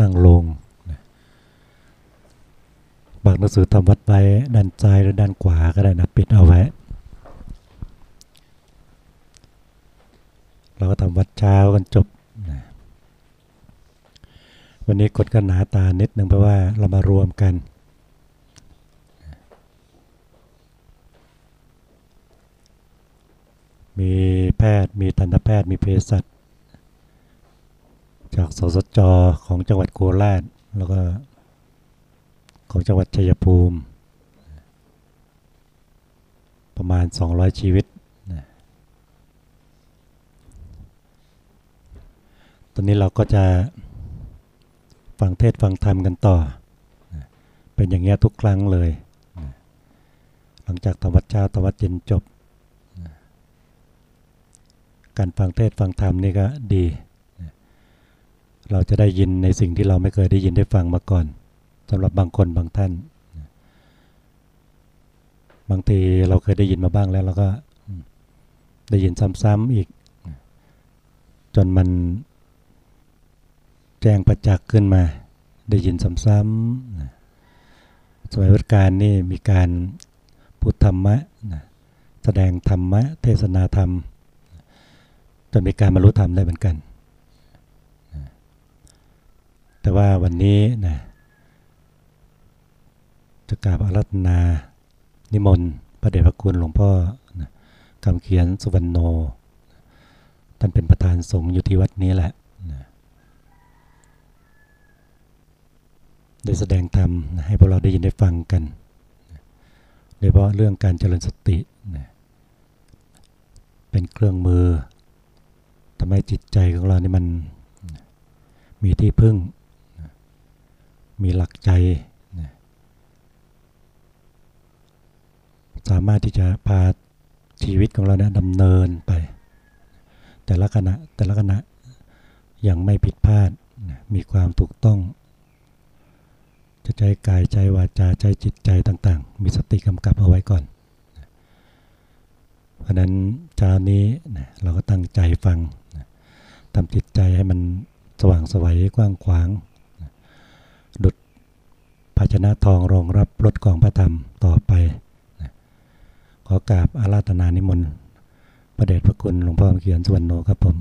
นั่งลงบางหนังสือทำวัดไว้ด้านซ้ายหรือด้านขวาก็ได้นะปิดเอาไว้ เราก็ทำวัดเช้ากันจบนะวันนี้กดกันหนาตานิดนึงเพราะว่าเรามารวมกัน มีแพทย์ มีทันตแพทย์ มีเภสัช จากสสจของจังหวัดโคราชแล้วก็ของจังหวัดชัยภูมิ ประมาณ 200 ชีวิต ตอนนี้เราก็จะฟังเทศฟังธรรมกันต่อ เป็นอย่างเงี้ยทุกครั้งเลย หลังจากธรรมวัดเช้าธรรมวัดเย็นจบ การฟังเทศฟังธรรมนี่ก็ดี เราจะได้ยินในสิ่งที่เราไม่เคยได้ยินได้ฟังมาก่อนสำหรับบางคนบางท่าน บางทีเราเคยได้ยินมาบ้างแล้วเราก็ได้ยินซ้ำๆอีก จนมันแจ้งประจักษ์ขึ้นมา ได้ยินซ้ำๆสมัยวัฒการนี่มีการพูดธรรมะแสดงธรรมะ เทศนาธรรม จนมีการบรรลุธรรมได้เหมือนกัน แต่ว่าวันนี้นะจะกราบอารัธนา นิมนต์พระเดชพระคุณหลวงพ่อนะคำเขียนสุวรรณโน ท่านเป็นประธานสงฆ์อยู่ที่วัดนี้แหละนะได้แสดงธรรมให้พวกเราได้ยินได้ฟังกันโดยเฉพาะเรื่องการเจริญสตินะเป็นเครื่องมือทำให้จิตใจของเรานี่มันมีที่พึ่ง มีหลักใจสามารถที่จะพาชีวิตของเราเนี่ยดำเนินไป แต่ละขณะแต่ละขณะอย่างไม่ผิดพลาดมีความถูกต้อง จะใจกายใจวาจาใจจิตใจต่าง ๆ มีสติกำกับเอาไว้ก่อน เพราะนั้นเช้านี้เราก็ตั้งใจฟังทำจิตใจให้มันสว่างสวัยกว้างขวาง ดุดภาชนะทองรองรับรถกองพระธรรมต่อไป ขอกราบอาราธนานิมนต์ประเดชพระคุณหลวงพ่อเขียนสุวรรณโนครับผม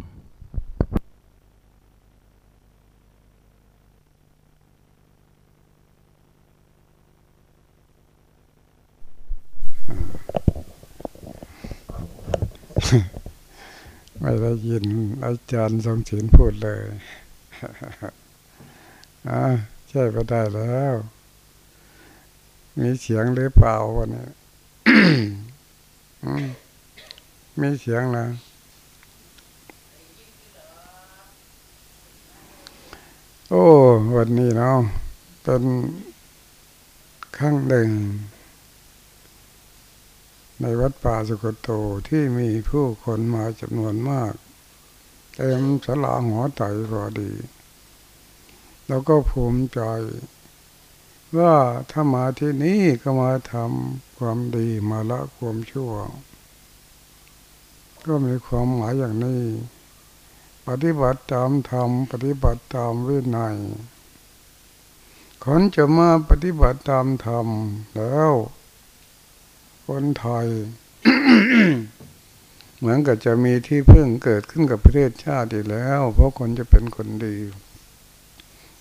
ไม่ได้ยินอาจารย์ทรงศิลพูดเลยอ่า ช่ก็ได้แล้ว มีเสียงหรือเปล่าวันนี้มีเสียงนะโอ้ วันนี้เนาะเป็นครั้งหนึ่ง ในวัดป่าสุกโตที่มีผู้คนมาจำนวนมากเต็มสลาหัวใจพอดี แล้วก็ภูมิใจ ว่าถ้ามาที่นี่ก็มาทำความดีมาละความชั่ว ก็มีความหมายอย่างนี้ ปฏิบัติตามธรรมปฏิบัติตามวินัยคนจะมาปฏิบัติตามธรรมแล้ว คนไทย เหมือนกับจะมีที่พึ่งเกิดขึ้นกับประเทศชาติแล้ว เพราะคนจะเป็นคนดี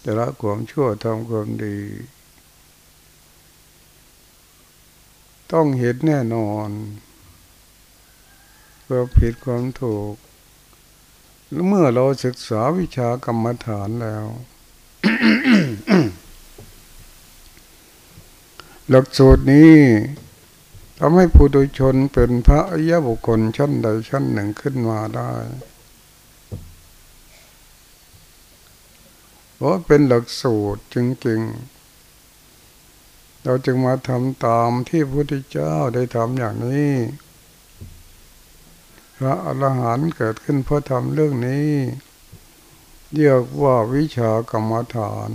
จะละความชั่วทำความดี ต้องเห็นแน่นอนความผิดความถูก เมื่อเราศึกษาวิชากรรมฐานแล้ว หลักสูตรนี้ทำให้ผู้โดยชนเป็นพระอริยบุคคลชั้นใดชั้นหนึ่งขึ้นมาได้เพ ราะเป็นหลักสูตรจริงๆ เราจึงมาทำตามที่พระพุทธเจ้าได้ทำอย่างนี้ พระอรหันต์เกิดขึ้นเพราะทำเรื่องนี้เรียกว่าวิชากรรมฐาน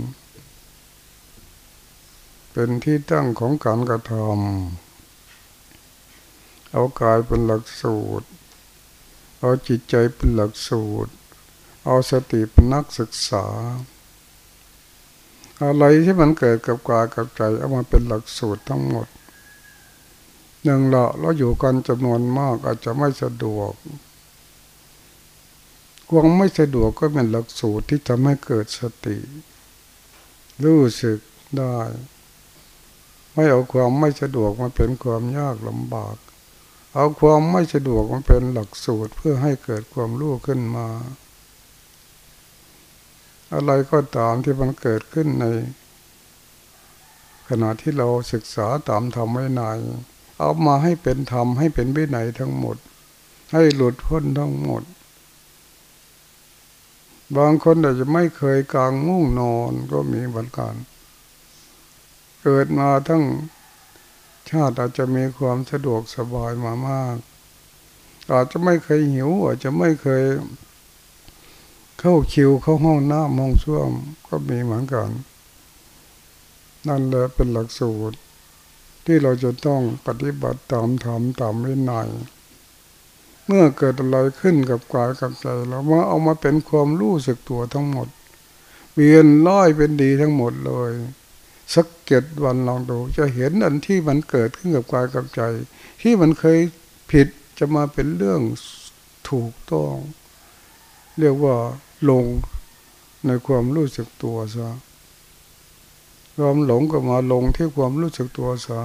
เป็นที่ตั้งของการกระทำเอากายเป็นหลักสูตร เอาจิตใจเป็นหลักสูตร เอาสติเป็นนักศึกษา อะไรที่มันเกิดกับกายกับใจเอามาเป็นหลักสูตรทั้งหมดหนึ่งละเราอยู่กันจำนวนมากอาจจะไม่สะดวกความไม่สะดวกก็เป็นหลักสูตรที่ทำให้เกิดสติ รู้สึกได้ ไม่เอาความไม่สะดวกมาเป็นความยากลำบาก เอาความไม่สะดวกมาเป็นหลักสูตรเพื่อให้เกิดความรู้ขึ้นมา อะไรก็ตามที่มันเกิดขึ้นใน ขณะที่เราศึกษาตามธรรมวินัยเอามาให้เป็นธรรมให้เป็นวินัยทั้งหมด ให้หลุดพ้นทั้งหมด บางคนอาจจะไม่เคยกลางมุ้งนอนก็มีเหมือนกันเกิดมาทั้งชาติอาจจะมีความสะดวกสบายมามาก อาจจะไม่เคยหิว อาจจะไม่เคย เข้าคิวเข้าห้องน้ำห้องส้วมก็มีเหมือนกัน นั่นแหละเป็นหลักสูตร ที่เราจะต้องปฏิบัติตามธรรมตามวินัยเมื่อเกิดอะไรขึ้นกับกายกับใจเรามาเอามาเป็นความรู้สึกตัวทั้งหมดเวียนร้อยเป็นดีทั้งหมดเลย สักเจ็ดวันลองดู จะเห็นอันที่มันเกิดขึ้นกับกายกับใจ ที่มันเคยผิดจะมาเป็นเรื่องถูกต้อง เรียกว่า ลงในความรู้สึกตัวซะความหลงก็มาลงที่ความรู้สึกตัวซะ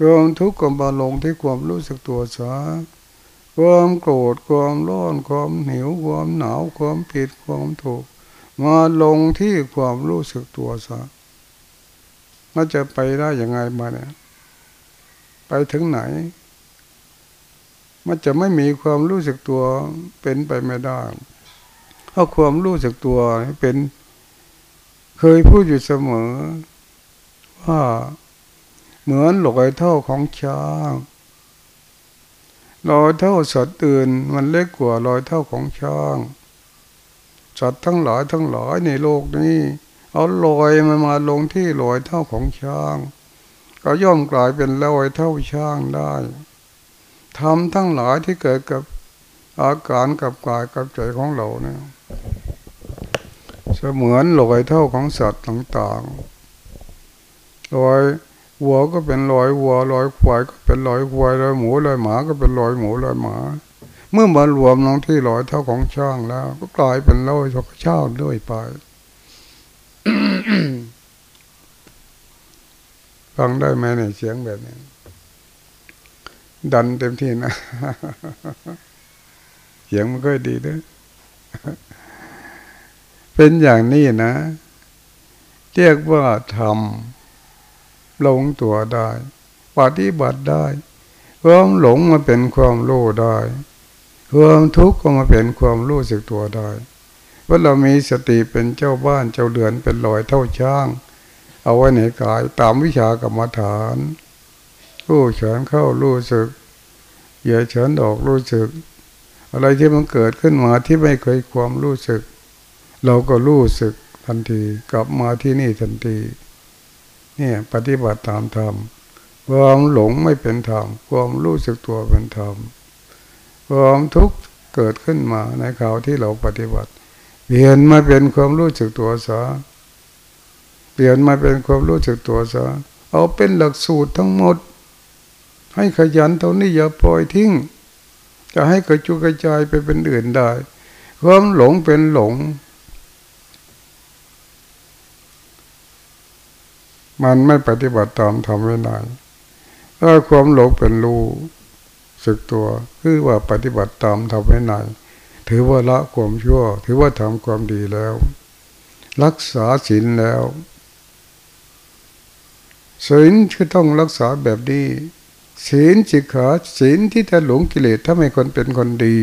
ความทุกข์ก็มาลงที่ความรู้สึกตัวซะความโกรธความร้อนความหิวความหนาวความผิดความถูก มาลงที่ความรู้สึกตัวซะมันจะไปได้ยังไงมาเนี่ย ไปถึงไหน มันจะไม่มีความรู้สึกตัวเป็นไปไม่ได้ เพราความรู้สึกตัวเป็น เคยพูดอยู่เสมอ ว่าเหมือนหลอยเท่าของช้างรอยเท่าสัตว์อื่นมันเล็กกว่ารอยเท่าของช้างสัตว์ทั้งหลายทั้งหลายในโลกนี้ เอาลอยมันมาลงที่ลอยเท่าของช้าง ก็ย่อมกลายเป็นลอยเท่าช้างได้ทำทั้งหลายที่เกิดกับอาการกับกายกับใจของเราเนี่ย เสมือนลอยเท่าของสัตว์ต่างๆลอยวัวก็เป็นลอยวัวลอยควายก็เป็นลอยควายลอยหมูลอยหมาก็เป็นลอยหมูลอยหมา เมื่อมารวมลงที่ลอยเท่าของช่างแล้ว ก็กลายเป็นลอยของช่างด้วยไปฟังได้ไหมเนี่ยเสียงแบบนี้ ดันเต็มที่นะ เสียงมันก็ดีด้วย เป็นอย่างนี้นะ เรียกว่าทำลงตัวได้ปฏิบัติได้ความหลงมาเป็นความรู้ได้ความทุกข์ก็มาเป็นความรู้สึกตัวได้ว่าเรามีสติเป็นเจ้าบ้านเจ้าเดือนเป็นลอยเท่าช้าง เอาไว้ในกายตามวิชากรรมฐานรู้เฉินเข้ารู้สึกเหยียดเฉินออกรู้สึก อะไรที่มันเกิดขึ้นมาที่ไม่เคยความรู้สึก เราก็รู้สึกทันที กลับมาที่นี่ทันที เนี่ยปฏิบัติตามธรรมความหลงไม่เป็นธรรมความรู้สึกตัวเป็นธรรมความทุกข์เกิดขึ้นมาในข่าวที่เราปฏิบัติ เปลี่ยนมาเป็นความรู้สึกตัวซะเปลี่ยนมาเป็นความรู้สึกตัวซะเอาเป็นหลักสูตรทั้งหมด ให้ขยันเท่านี้อย่าปล่อยทิ้ง จะให้กระจุกกระจายไปเป็นอื่นได้ ความหลงเป็นหลง มันไม่ปฏิบัติตามทำไว้นานถ้าความหลงเป็นรู้สึกตัวคือว่าปฏิบัติตามทำไว้นานถือว่าละความชั่ว ถือว่าทำความดีแล้ว รักษาศีลแล้วศีลคือต้องรักษาแบบดีศีลสิกขาศีลที่จะหลงกิเลสถ้าไม่คนเป็นคนดี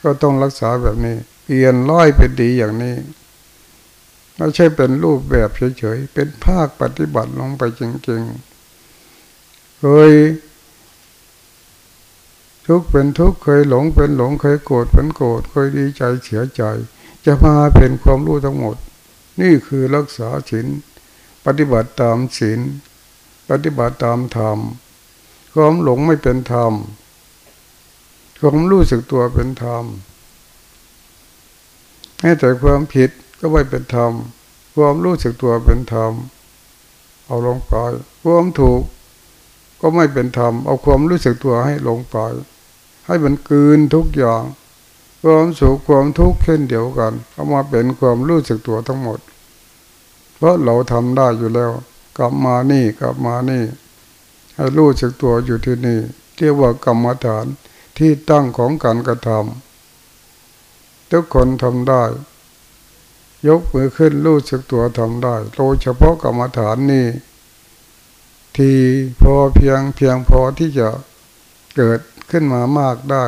ก็ต้องรักษาแบบนี้เปลี่ยนร้อยเป็นดีอย่างนี้ ไม่ใช่เป็นรูปแบบเฉยๆ เป็นภาคปฏิบัติลงไปจริงๆ เคย ทุกเป็นทุกเคยหลงเป็นหลงเคยโกรธเป็นโกรธเคยดีใจเสียใจ จะมาเป็นความรู้ทั้งหมด นี่คือรักษาศีลปฏิบัติตามศีลปฏิบัติตามธรรมความหลงไม่เป็นธรรมความรู้สึกตัวเป็นธรรมแม้แต่ความผิด ก็ไม่เป็นธรรมความรู้สึกตัวเป็นธรรมเอาลงไปความถูก ก็ไม่เป็นธรรมเอาความรู้สึกตัวให้ลงไปให้มันกืนทุกอย่างความสุขความทุกข์เช่นเดียวกัน เอามาเป็นความรู้สึกตัวทั้งหมด เพราะเราทำได้อยู่แล้ว กลับมานี่กลับมานี่ ให้รู้สึกตัวอยู่ที่นี่เรียกว่ากรรมฐานที่ตั้งของการกระทำทุกคนทำได้ ยกมือขึ้นรู้สึกตัวทำได้โดยเฉพาะกรรมฐานนี่ที่พอเพียงเพียงพอที่จะเกิดขึ้นมามากได้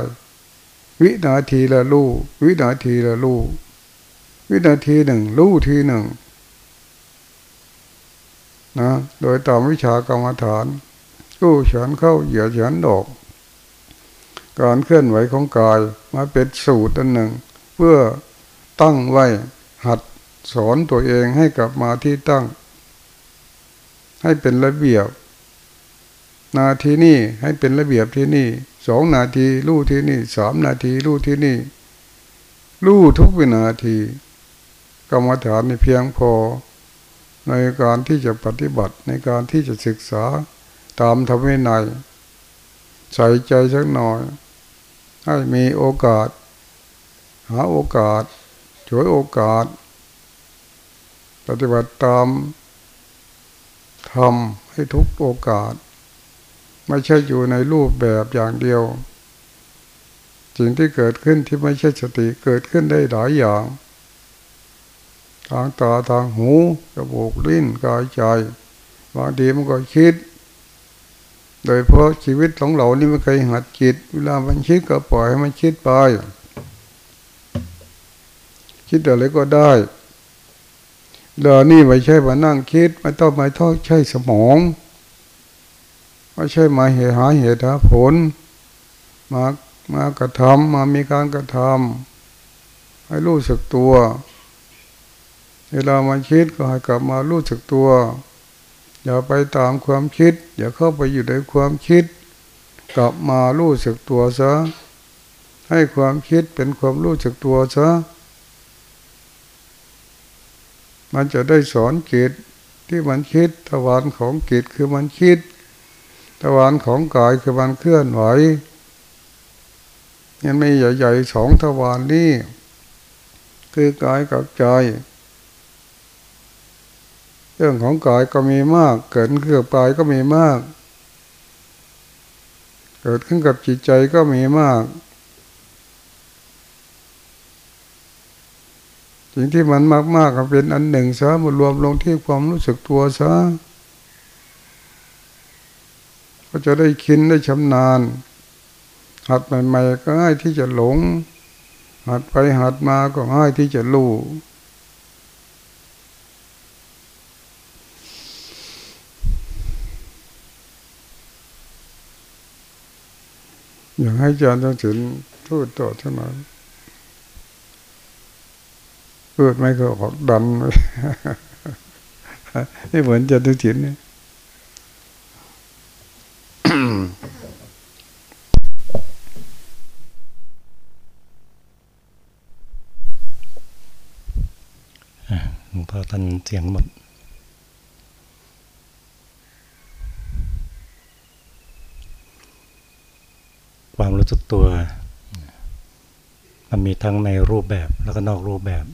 วินาทีละลู่วินาทีละลู่วินาทีหนึ่งลู่ทีหนึ่งนะโดยตามวิชากรรมฐานกู้ฉันเข้าเหยียดฉันดอกการเคลื่อนไหวของกายมาเป็นสูตรอันหนึ่ง เพื่อตั้งไว้ หัดสอนตัวเองให้กลับมาที่ตั้ง ให้เป็นระเบียบ นาทีนี้ให้เป็นระเบียบที่นี่สองนาทีลู่ที่นี่สามนาทีลู่ที่นี่ลู่ทุกวินาทีกรรมฐานในเพียงพอ ในการที่จะปฏิบัติในการที่จะศึกษาตามทำให้ในใส่ใจสักหน่อย ให้มีโอกาส หาโอกาส วยโอกาส ปฏิบัติตามทำให้ทุกโอกาส ไม่ใช่อยู่ในรูปแบบอย่างเดียวสิ่งที่เกิดขึ้นที่ไม่ใช่สติเกิดขึ้นได้หลายอย่าง ทางตาทางหูจมูกลิ้นกายใจบางทีมันก็คิด โดยเพราะชีวิตของเรานี่มันเคยหัดจิต เวลามันคิดก็ปล่อยให้มันคิดไป คิดอะไรก็ได้เดี๋ยวนี้ไม่ใช่มานั่งคิดไม่ต้องมาทอดใช้สมองไม่ใช่มาเหตุหาเหตุหาผล มามากระทำมามีการกระทำให้รู้สึกตัว เวลามาคิดก็ให้กลับมารู้สึกตัว อย่าไปตามความคิด อย่าเข้าไปอยู่ในความคิด กลับมารู้สึกตัวซะให้ความคิดเป็นความรู้สึกตัวซะ มันจะได้สอนจิตที่มันคิดทวารของจิตคือมันคิดทวารของกายคือมันเคลื่อนไหวยังไม่ใหญ่ๆสองทวารนี่คือกายกับใจ เรื่องของกายก็มีมาก เกิดขึ้นกับกายก็มีมาก เกิดขึ้นกับจิตใจก็มีมาก สิ่งที่มันมากๆก็เป็นอันหนึ่งซะมารวมลงที่ความรู้สึกตัวซะก็จะได้คินได้ชำนาญ หัดใหม่ๆก็ง่ายที่จะหลง หัดไปหัดมาก็ง่ายที่จะรู้อยากให้อาจารย์ต้องถึงพูดต่อเท่านั้น พูดไม่ก็ออกดันไม่เหมือนจารย์ต้องถึงเนี่ยหลวงพ่อท่านเสียงหมดความรู้สึกตัว มันมีทั้งในรูปแบบแล้วก็นอกรูปแบบ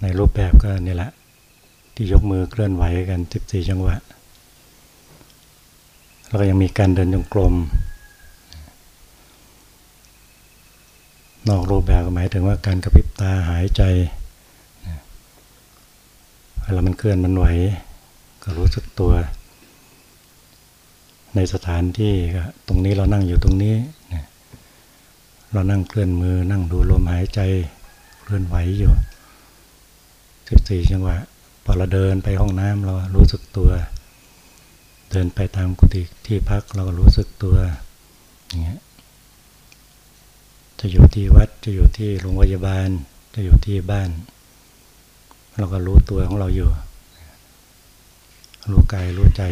ในรูปแบบก็นี่แหละ ที่ยกมือเคลื่อนไหวกัน14จังหวะ แล้วก็ยังมีการเดินจงกรมนอกรูปแบบหมายถึงว่าการกระพริบตาหายใจเวลามันเคลื่อนมันไหว ก็รู้สึกตัว ในสถานที่ตรงนี้เรานั่งอยู่ตรงนี้เรานั่งเคลื่อนมือนั่งดูลมหายใจเคลื่อนไหวอยู่ สิบสี่จังหวะพอเราเดินไปห้องน้ำเรารู้สึกตัว เดินไปตามกุฏิที่พักเราก็รู้สึกตัวอย่างเงี้ยจะอยู่ที่วัดจะอยู่ที่โรงพยาบาล จะอยู่ที่บ้าน เราก็รู้ตัวของเราอยู่ รู้กายรู้ใจ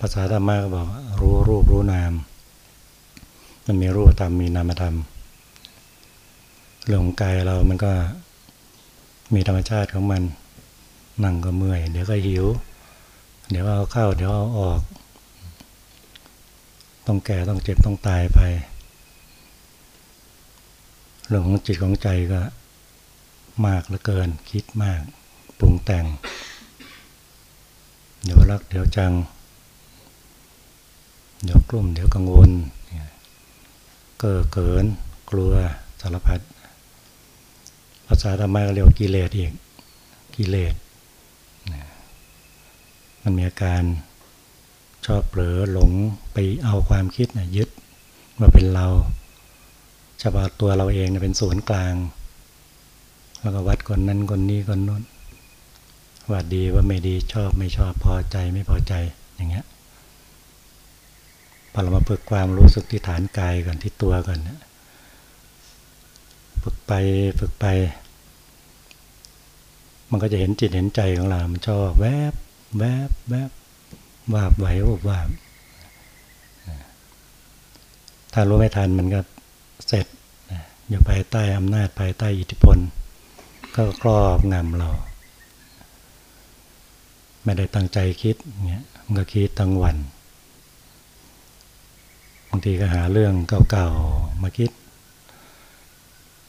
ภาษาธรรมะก็บอก รู้รูปรู้นาม มันมีรูปธรรมมีนามธรรมเรื่องของกายเรามันก็ มีธรรมชาติของมัน นั่งก็เมื่อย เดี๋ยวก็หิว เดี๋ยวเอาเข้า เดี๋ยวเอาออก ต้องแก่ต้องเจ็บต้องตายไป เรื่องของจิตของใจก็มากเหลือเกิน คิดมาก ปรุงแต่ง เดี๋ยวรัก เดี๋ยวจัง เดี๋ยวกลุ่ม เดี๋ยวกังวล เก้อเกิน กลัวสารพัด ภาษาธรรมะเรียกว่ากิเลสอีกกิเลสมันมีอาการชอบเผลอหลงไปเอาความคิดนะยึดว่าเป็นเราเฉพาะตัวเราเองนะเป็นศูนย์กลาง แล้วก็วัดคนนั้นคนนี้คนนู้นว่าดีว่าไม่ดีชอบไม่ชอบพอใจไม่พอใจอย่างเงี้ยพอเรามาฝึกความรู้สึกที่ฐานกายก่อนที่ตัวก่อนนะ ฝึกไปฝึกไป มันก็จะเห็นจิตเห็นใจของเรา มันชอบแวบแวบแวบวาบไหววบวาบถ้ารู้ไม่ทันมันก็เสร็จอยู่ภายใต้อำนาจภายใต้อิทธิพล ก็ครอบงำเรา ไม่ได้ตั้งใจคิดเงี้ยมันก็คิดทั้งวันบางทีก็หาเรื่องเก่าๆมาคิด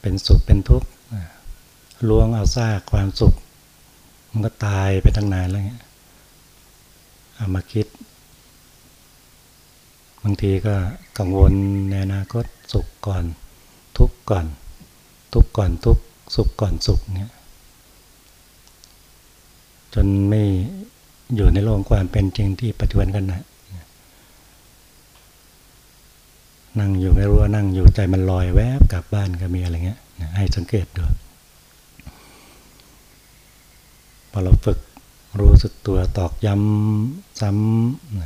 เป็นสุขเป็นทุกข์ล้วงเอาซากความสุข มันก็ตายไปตั้งนานแล้วเงี้ยเอามาคิด บางทีก็กังวลในอนาคตสุขก่อน ทุกข์ก่อน ทุกข์ก่อนทุกข์สุขก่อนสุขเนี่ย จนไม่อยู่ในโลกความเป็นจริงที่ปัจจุบันกันนะ นั่งอยู่ไม่รู้ว่านั่งอยู่ใจมันลอยแวบกลับบ้านก็มีอะไรเงี้ยให้สังเกตดูพอเราฝึกรู้สึกตัวตอกย้ำซ้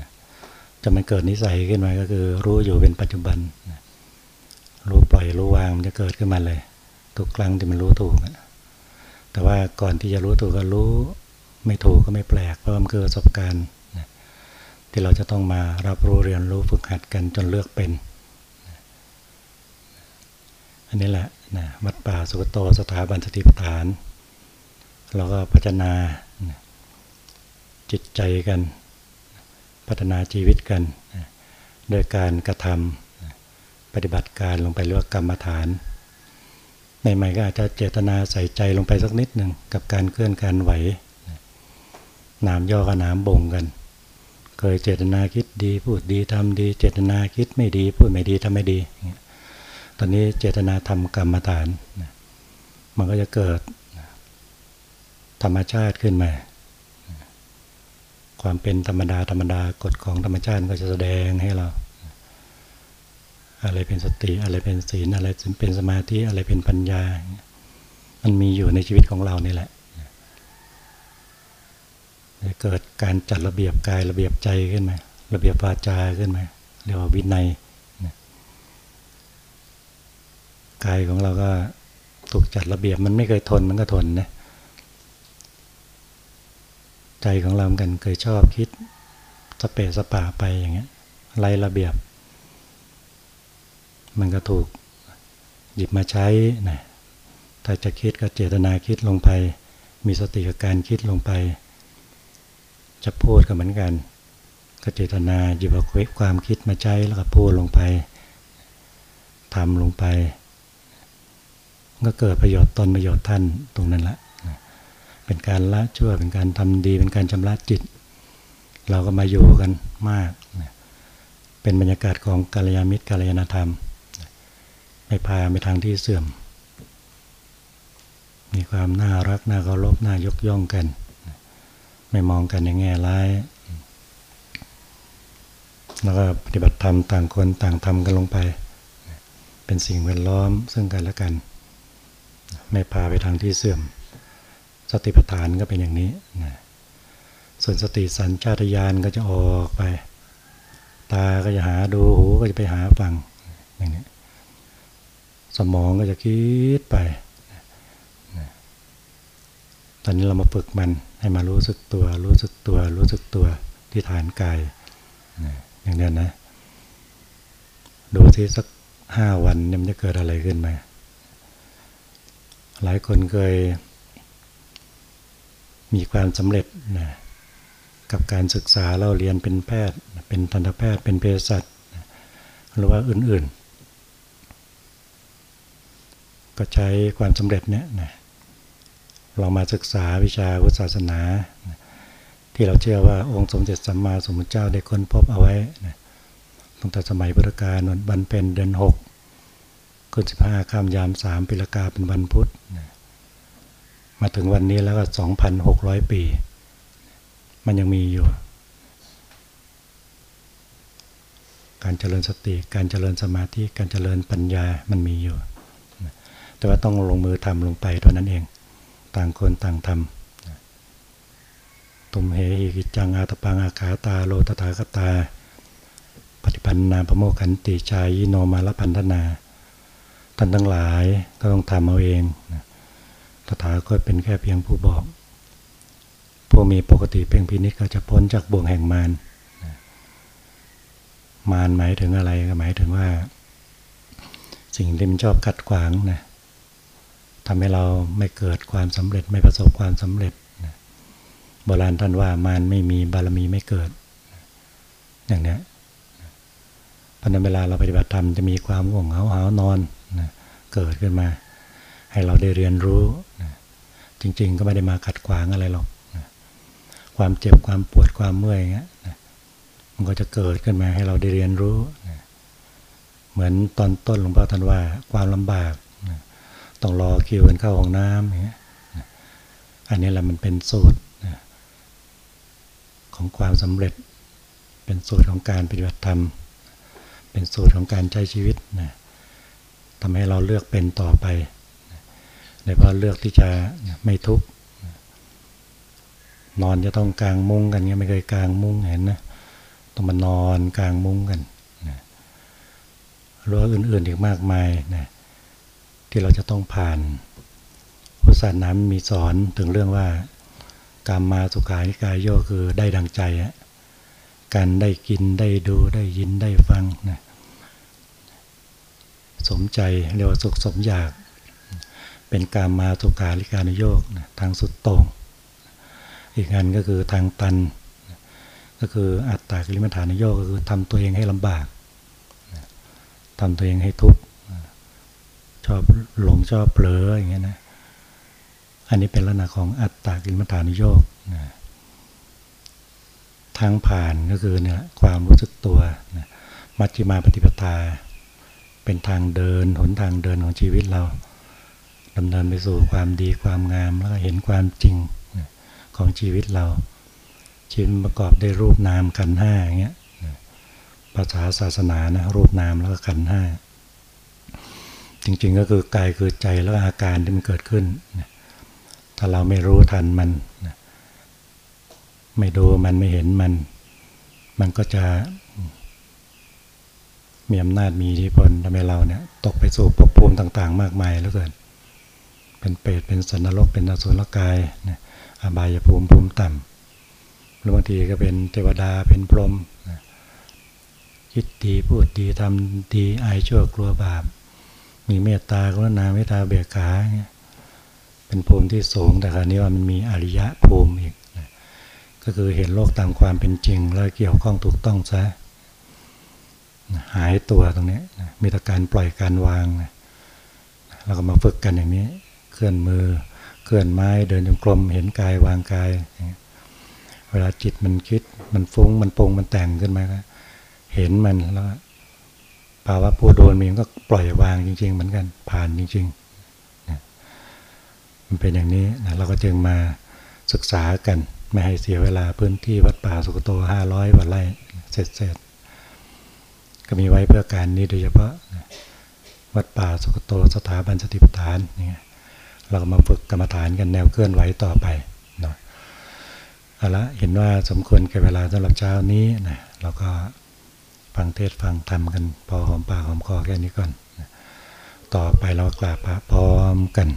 ำจะมันเกิดนิสัยขึ้นมาก็คือ รู้อยู่เป็นปัจจุบันรู้ปล่อยรู้วางมันจะเกิดขึ้นมาเลย ทุกครั้งที่มันรู้ถูกแต่ว่าก่อนที่จะรู้ถูกก็รู้ ไม่ถูกก็ไม่แปลกเพราะมันคือประสบการณ์ที่เราจะต้องมารับรู้เรียนรู้ฝึกหัดกันจนเลือกเป็น อันนี้แหละนะวัดป่าสุกโตสถาบันสติปัฏฐาน เราก็พัฒนาจิตใจกัน พัฒนาชีวิตกัน โดยการกระทำปฏิบัติการลงไปเรียกว่ากรรมฐานใหม่ๆก็อาจจะเจตนาใส่ใจลงไปสักนิดหนึ่งกับการเคลื่อนการไหวน้ำย่อกับน้ำบ่งกัน เคยเจตนาคิดดี พูดดีทำดี เจตนาคิดไม่ดี พูดไม่ดีทำไม่ดี ตอนนี้เจตนาทำกรรมฐานมันก็จะเกิดธรรมชาติขึ้นมา ความเป็นธรรมดาธรรมดากฎของธรรมชาติก็จะแสดงให้เรา อะไรเป็นสติอะไรเป็นศีลอะไรเป็นสมาธิอะไรเป็นปัญญา มันมีอยู่ในชีวิตของเรานี่แหละเกิดการจัดระเบียบกายระเบียบใจขึ้นมา ระเบียบวาจาขึ้นมา เรียกว่าวินัย กายของเราก็ถูกจัดระเบียบมันไม่เคยทนมันก็ทนนะใจของเราเหมือนกันเคยชอบคิดสเปสป่าไปอย่างเงี้ยไรระเบียบ มันก็ถูกหยิบมาใช้นะถ้าจะคิดก็เจตนาคิดลงไป มีสติกับการคิดลงไป จะพูดก็เหมือนกัน ก็เจตนาหยิบเอาความคิดมาใช้แล้วก็พูดลงไปทำลงไป ก็เกิดประโยชน์ตนประโยชน์ท่านตรงนั้นละเป็นการละชั่วเป็นการทำดี เป็นการชำระจิต เราก็มาอยู่กันมาก เป็นบรรยากาศของกาลยามิตรกาลยานธรรม ไม่พาไปทางที่เสื่อม มีความน่ารักน่าเคารพน่ายกย่องกัน ไม่มองกันในแง่ร้าย แล้วก็ปฏิบัติธรรมต่างคนต่างทำกันลงไป เป็นสิ่งแวดล้อมซึ่งกันและกัน ไม่พาไปทางที่เสื่อม สติปัฏฐานก็เป็นอย่างนี้นะส่วนสติสัญชาตญาณก็จะออกไป ตาก็จะหาดูหูก็จะไปหาฟังอย่างนี้สมองก็จะคิดไปตอนนี้เรามาฝึกมันให้มารู้สึกตัว รู้สึกตัว รู้สึกตัวที่ฐานกายอย่างนี้นะ ดูที่สักห้าวันมันจะเกิดอะไรขึ้นไหม หลายคนเคย มีความสำเร็จนะกับการศึกษาเราเรียนเป็นแพทย์ เป็นทันตแพทย์เป็นเภสัชหรือว่าอื่นๆ ก็ใช้ความสำเร็จเนี่ยนะเรามาศึกษาวิชาพุทธศาสนา ที่เราเชื่อว่าองค์สมเด็จสัมมาสัมพุทธเจ้าได้ค้นพบเอาไว้นะตั้งแต่สมัยพุทธกาลบันเป็นเดือนหก ขึ้นสิบห้าข้ามยามสามปิลกาเป็นวันพุธมาถึงวันนี้แล้วก็สองพันหกร้อยปี มันยังมีอยู่ การเจริญสติ การเจริญสมาธิ การเจริญปัญญามันมีอยู่ แต่ว่าต้องลงมือทำลงไปเท่านั้นเอง ต่างคนต่างทำตุมเหหิกิจังอาตปังอาขาตาโลตถาคตา ปฏิปันนาพโมขันติชายโนมาลพันธนา ท่านทั้งหลายก็ต้องทำเอาเองตถาคตเป็นแค่เพียงผู้บอก ผู้มีปกติเพ่งพินิจก็จะพ้นจากบ่วงแห่งมารมารหมายถึงอะไรก็หมายถึงว่า สิ่งที่มันชอบขัดขวางนะทำให้เราไม่เกิดความสำเร็จไม่ประสบความสำเร็จโบราณท่านว่ามารไม่มีบารมีไม่เกิด อย่างนี้พอในเวลาเราปฏิบัติธรรมจะมีความง่วงเหงาหานอน เกิดขึ้นมา ให้เราได้เรียนรู้นะจริง ๆ ก็ไม่ได้มาขัดขวางอะไรหรอกนะความเจ็บความปวดความเมื่อยเงี้ยนะมันก็จะเกิดขึ้นมาให้เราได้เรียนรู้นะเหมือนตอนต้นหลวงพ่อท่านว่าความลำบากนะต้องรอคิวกันเข้าห้องน้ำอย่างเงี้ยนะอันนี้แหละมันเป็นสูตรนะของความสำเร็จเป็นสูตรของการปฏิบัติธรรม เป็นสูตรของการใช้ชีวิตนะ ทำให้เราเลือกเป็นต่อไปโดยเฉพาะเลือกที่จะไม่ทุกข์นอนจะต้องกลางมุ้งกันเงี้ยไม่เคยกลางมุ้งเห็นนะต้องมานอนกลางมุ้งกันนะรั้วอื่นๆอีกมากมายนะที่เราจะต้องผ่านพุทธศาสนามีสอนถึงเรื่องว่า การมาสุขานิกายโยคือได้ดังใจอะการได้กินได้ดูได้ยินได้ฟังนะ สมใจเรียกว่าสุขสมอยาก เป็นการมาสุขาริการโยกทางสุดโต่งอีกอันก็คือทางตัน ก็คืออัตตากิริมัฐานโยกก็คือทำตัวเองให้ลำบากทำตัวเองให้ทุกข์ชอบหลงชอบเผลออย่างเงี้ยนะอันนี้เป็นลักษณะของอัตตากิริมัฐานโยกนะทางผ่านก็คือเนี่ยความรู้สึกตัวนะมัชฌิมาปฏิปทา เป็นทางเดินหนทางเดินของชีวิตเราดำเนินไปสู่ความดีความงามแล้วก็เห็นความจริงของชีวิตเรา ชีวิตประกอบด้วยรูปนามขันห้าอย่างเงี้ยภาษาศาสนานะรูปนามแล้วก็ขันห้าจริงๆก็คือกายคือใจแล้วอาการที่มันเกิดขึ้น ถ้าเราไม่รู้ทันมันไม่ดูมันไม่เห็นมัน มันก็จะ มีอำนาจมีอิทธิพลทำให้เราเนี่ยตกไปสู่ภพภูมิต่าง ๆ มากมายแล้วเกิน เป็นเปรตเป็นสันนรกเป็นอสุรกายนะอบายภูมิภูมิต่ำหรือบางทีก็เป็นเทวดาเป็นพรหมนะคิดดีพูดดีทำดีอายชั่วกลัวบาป มีเมตตากรุณาเมตตาเบียกขาเป็นภูมิที่สูงแต่คราวนี้ว่ามันมีอริยะภูมิอีกนะก็คือเห็นโลกตามความเป็นจริงแล้วเกี่ยวข้องถูกต้องซะ หายตัวตรงนี้มีแต่การปล่อยการวางนะเราก็มาฝึกกันอย่างนี้ เคลื่อนมือ เคลื่อนไม้เดินจงกรมเห็นกายวางกาย เวลาจิตมันคิดมันฟุ้งมันปรุงมันแต่งขึ้นมาก็เห็นมันแล้วภาวะผู้โดนมันก็ปล่อยวางจริง ๆ เหมือนกันผ่านจริงๆมันเป็นอย่างนี้เราก็จึงมาศึกษากัน ไม่ให้เสียเวลาพื้นที่วัดป่าสุกโตห้าร้อยวันไร่เสร็จ ก็มีไว้เพื่อการนี้โดยเฉพาะวัดป่าสุกโตสถาบันสติปัฏฐานนี่เราก็มาฝึกกรรมฐานกันแนวเคลื่อนไหวต่อไปเนาะเอาละเห็นว่าสมควรแก่เวลาสำหรับเช้านี้นะเราก็ฟังเทศฟังธรรมกันพอหอมปากหอมคอแค่นี้ก่อน ต่อไปเรากราบพระพร้อมกัน